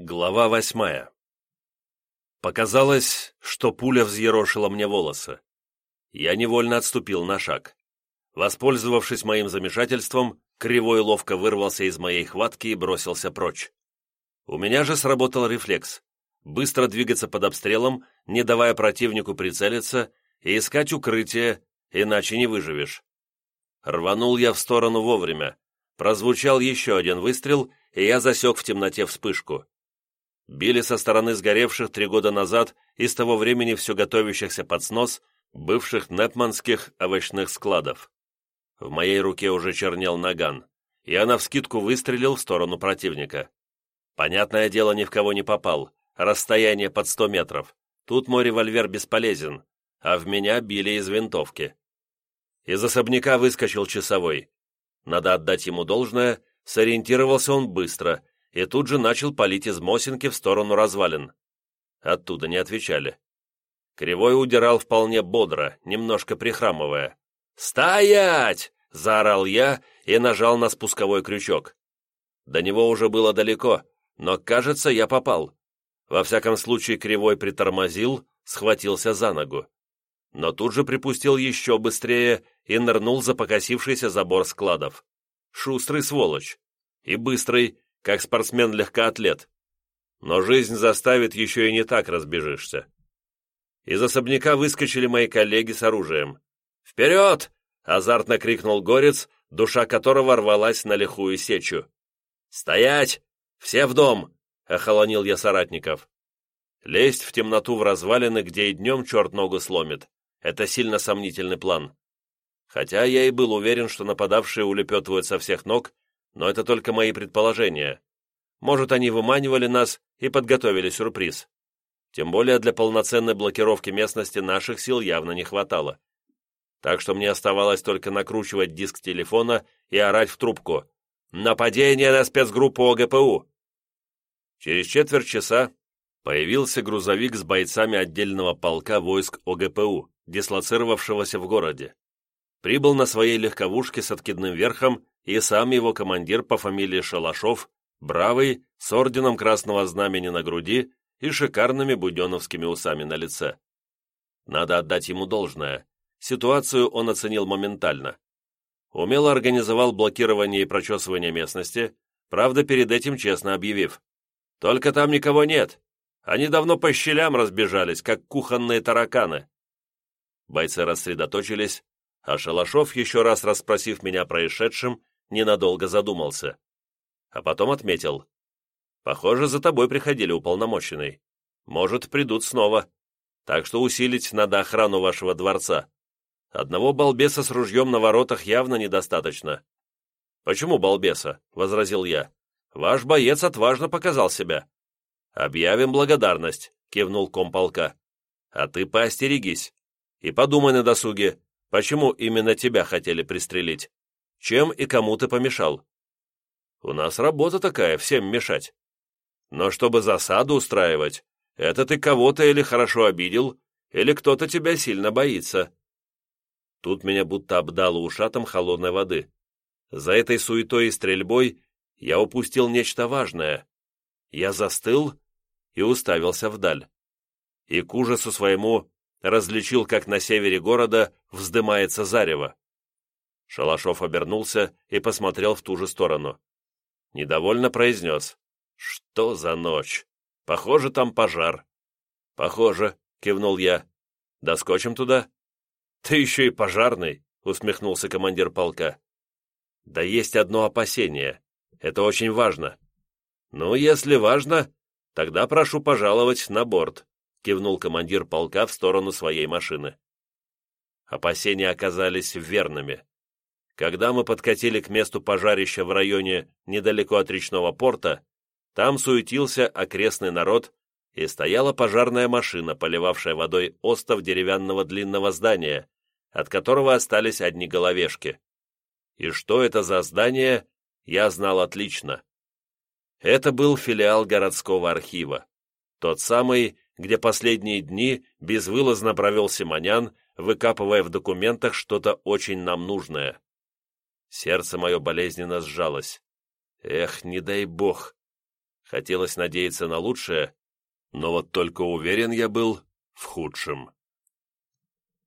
Глава восьмая. Показалось, что пуля взъерошила мне волосы. Я невольно отступил на шаг. Воспользовавшись моим замешательством, Кривой ловко вырвался из моей хватки и бросился прочь. У меня же сработал рефлекс. Быстро двигаться под обстрелом, не давая противнику прицелиться, и искать укрытие, иначе не выживешь. Рванул я в сторону вовремя. Прозвучал еще один выстрел, и я засек в темноте вспышку. Били со стороны сгоревших три года назад и с того времени все готовящихся под снос бывших непманских овощных складов. В моей руке уже чернел наган. Я навскидку выстрелил в сторону противника. Понятное дело, ни в кого не попал. Расстояние под сто метров. Тут мой револьвер бесполезен, а в меня били из винтовки. Из особняка выскочил часовой. Надо отдать ему должное, сориентировался он быстро и тут же начал палить из Мосинки в сторону развалин. Оттуда не отвечали. Кривой удирал вполне бодро, немножко прихрамывая. «Стоять!» — заорал я и нажал на спусковой крючок. До него уже было далеко, но, кажется, я попал. Во всяком случае, Кривой притормозил, схватился за ногу. Но тут же припустил еще быстрее и нырнул за покосившийся забор складов. Шустрый сволочь. И быстрый, как спортсмен-легкоатлет. Но жизнь заставит, еще и не так разбежишься. Из особняка выскочили мои коллеги с оружием. «Вперед!» — азартно крикнул горец, душа которого рвалась на лихую сечу. «Стоять! Все в дом!» — охолонил я соратников. Лезть в темноту в развалины, где и днем черт ногу сломит. Это сильно сомнительный план. Хотя я и был уверен, что нападавшие улепетывают со всех ног, но это только мои предположения. Может, они выманивали нас и подготовили сюрприз. Тем более для полноценной блокировки местности наших сил явно не хватало. Так что мне оставалось только накручивать диск телефона и орать в трубку. «Нападение на спецгруппу ОГПУ!» Через четверть часа появился грузовик с бойцами отдельного полка войск ОГПУ, дислоцировавшегося в городе. Прибыл на своей легковушке с откидным верхом и сам его командир по фамилии Шалашов, бравый, с орденом Красного Знамени на груди и шикарными буденовскими усами на лице. Надо отдать ему должное. Ситуацию он оценил моментально. Умело организовал блокирование и прочесывание местности, правда, перед этим честно объявив. «Только там никого нет. Они давно по щелям разбежались, как кухонные тараканы». Бойцы рассредоточились, а Шалашов, еще раз расспросив меня о происшедшем, ненадолго задумался. А потом отметил. «Похоже, за тобой приходили уполномоченный. Может, придут снова. Так что усилить надо охрану вашего дворца. Одного балбеса с ружьем на воротах явно недостаточно». «Почему балбеса?» — возразил я. «Ваш боец отважно показал себя». «Объявим благодарность», — кивнул комполка. «А ты поостерегись. И подумай на досуге, почему именно тебя хотели пристрелить. Чем и кому ты помешал? У нас работа такая, всем мешать. Но чтобы засаду устраивать, это ты кого-то или хорошо обидел, или кто-то тебя сильно боится. Тут меня будто обдало ушатом холодной воды. За этой суетой и стрельбой я упустил нечто важное. Я застыл и уставился вдаль. И к ужасу своему различил, как на севере города вздымается зарево. Шалашов обернулся и посмотрел в ту же сторону. Недовольно произнес. «Что за ночь? Похоже, там пожар». «Похоже», — кивнул я. «Доскочим туда?» «Ты еще и пожарный», — усмехнулся командир полка. «Да есть одно опасение. Это очень важно». «Ну, если важно, тогда прошу пожаловать на борт», — кивнул командир полка в сторону своей машины. Опасения оказались верными. Когда мы подкатили к месту пожарища в районе недалеко от речного порта, там суетился окрестный народ и стояла пожарная машина, поливавшая водой остов деревянного длинного здания, от которого остались одни головешки. И что это за здание, я знал отлично. Это был филиал городского архива. Тот самый, где последние дни безвылазно провел Симонян, выкапывая в документах что-то очень нам нужное. Сердце мое болезненно сжалось. Эх, не дай бог. Хотелось надеяться на лучшее, но вот только уверен я был в худшем.